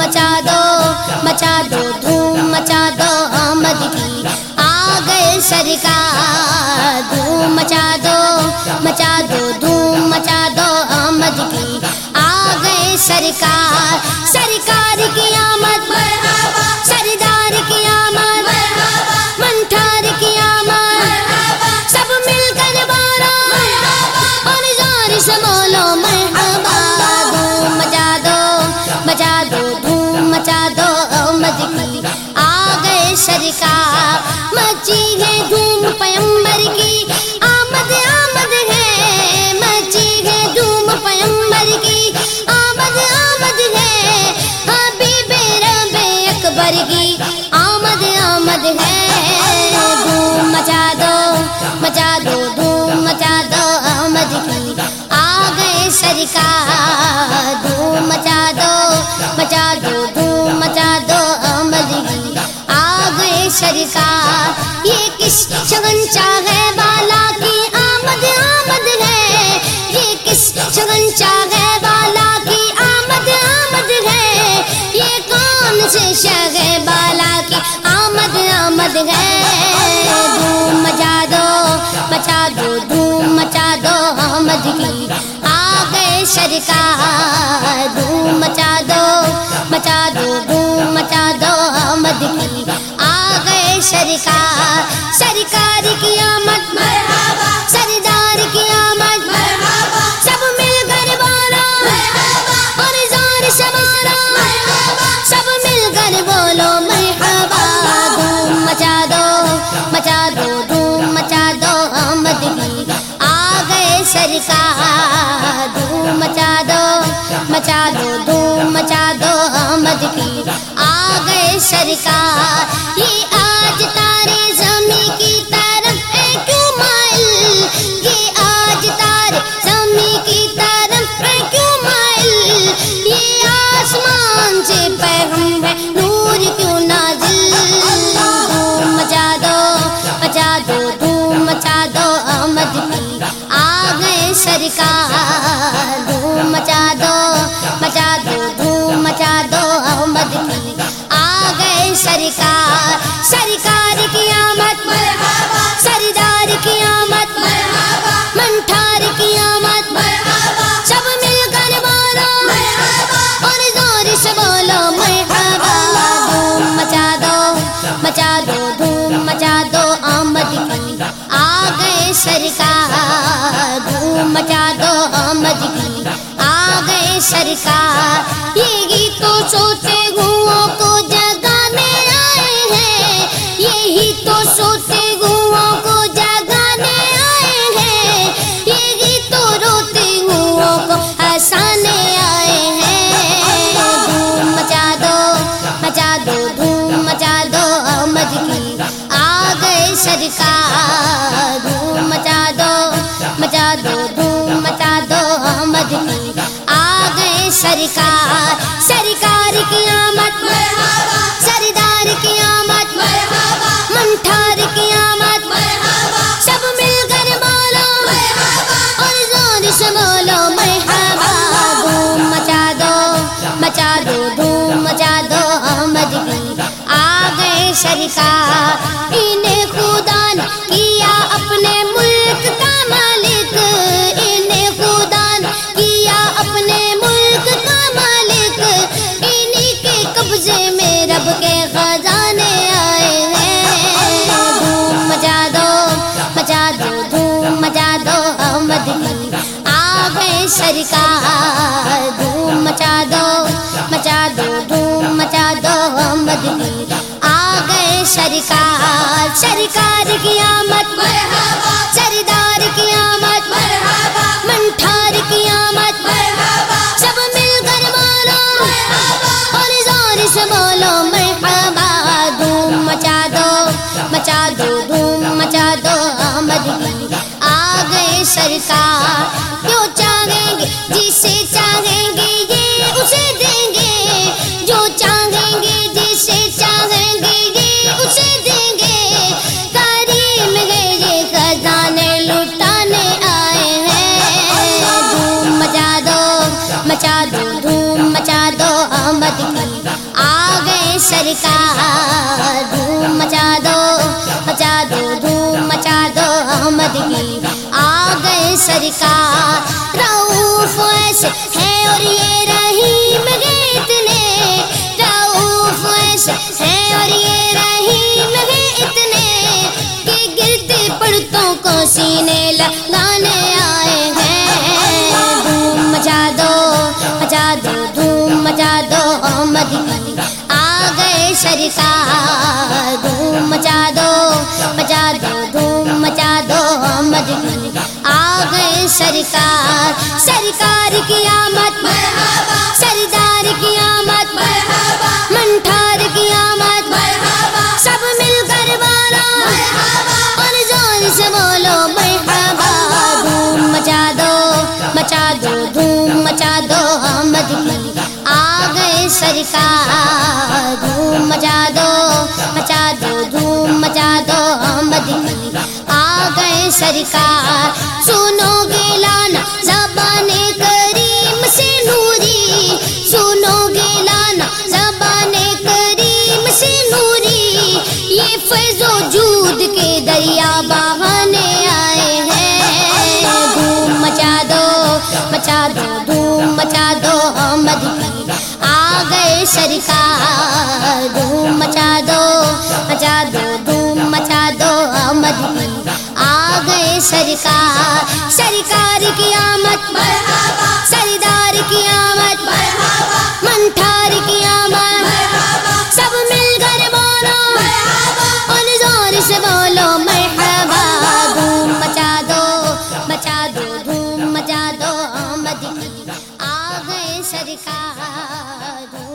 مچا دو مچا دو، دھوم مچا دو، آمد کی۔ آ گئے سرکار، دھوم مچا دو مچا دو، دھوم مچا دو، آمد کی۔ آ گئے سرکار گئے دھوم مچا دو مچا دو، دھوم مچا دو آمد کی آ گئے سرکار یہ کس شگن چاہے بالا کی آمد آمد ہے۔ یہ کس شگن چاہے بالا کی آمد آمد ہے۔ یہ کون سے شگ بالا کی آمد آمد ہے۔ دھوم مچا دو مچا دو، دھوم مچا دو، آمد کی۔ آ گئے سرکار دھوم مچا دو مچا دو دھوم مچا دو، آمد کی آ گئے سرکار۔ سرکار کی آمد سردار کی آمد سب مل کر بولو۔ اور زور سے سب مل کر بولو۔ مرحبا۔ دھوم مچا دو مچا دو دھوم مچا دو، آمد کی آ گئے سرکار۔ دھوم مچا دو مچا دو، دھوم مچا دو احمد کی۔ آ گئے سرکار، یہ آج تارے مچا دو آمد کی آ گئے سرکار۔ یہ گیت تو سوتے گھوؤں کو جگانے آئے ہیں۔ یہی تو سوتے گھوؤں کو جگانے آئے ہیں۔ یہ گیت تو روتے گھوؤں کو ہنسانے آئے ہیں۔ دھوم مچا دو مچا دو، دھوم مچا دو آمد کی آ گئے سرکار۔ دھوم مچا دو مچا دو سرکار سرکار کی آمد سردار کی آمد منٹھار کی آمد سب مل کر بولو اور زور سے بولو، مرحبا، دھوم مچا دو مچا دو، دھوم مچا دو آمد کی جی، آ گئے سرکار قبضے میں رب کے خزانے آئے ہیں دھوم مچا دو مچا دو، دھوم مچا دو آمد کی آ گئے سرکار۔ دھوم مچا دو مچا دو، دھوم مچا دو آمد کی آ گئے سرکار۔ سرکار سرکار۔ جو چاہیں گے، جسے چاہیں گے، یہ اسے دیں گے۔ جو چاہیں گے، جسے چاہیں گے، یہ اسے دیں گے۔ کریم ہے یہ خزانے لٹانے آئے ہیں۔ دھوم مچا دو مچا دو، دھوم مچا دو۔ آمد کی سرکار۔ دھوم مچا دو مچا دو، دھوم مچا دو۔ احمد کی آ گئے سرکار روف ایسے ہے اور یہ رحیم گے اتنے روف ایسے ہے اور یہ رحیم گے اتنے کہ گرتے پڑتوں کو سینے لگانے آئے ہیں۔ دھوم مچا دو مچا دو دھوم مچا دو احمد آ گئے سرکار۔ دھوم مچا دو مچا سرکار سرکار کی آمد، سردار کی آمد، منٹھار کی آمد، سب مل کر بالا اور زور سے بولو مرحبا، دھوم مچا دو مچا دو، دھوم مچا دو احمد کی آ گئے سرکار، دھوم مچا دو مچا دو، دھوم مچا دو احمد کی آ گئے سرکار، سنو گے فیض و جود کے دریا بہانے آئے ہیں۔ دھوم مچا دو مچا دو، دھوم مچا دو، احمد کی آ گئے سرکار۔ دھوم مچا دو مچا دو، دھوم مچا دو، احمد کی آ گئے سرکار۔ سرکار کی آمد۔ آ گئے سرکار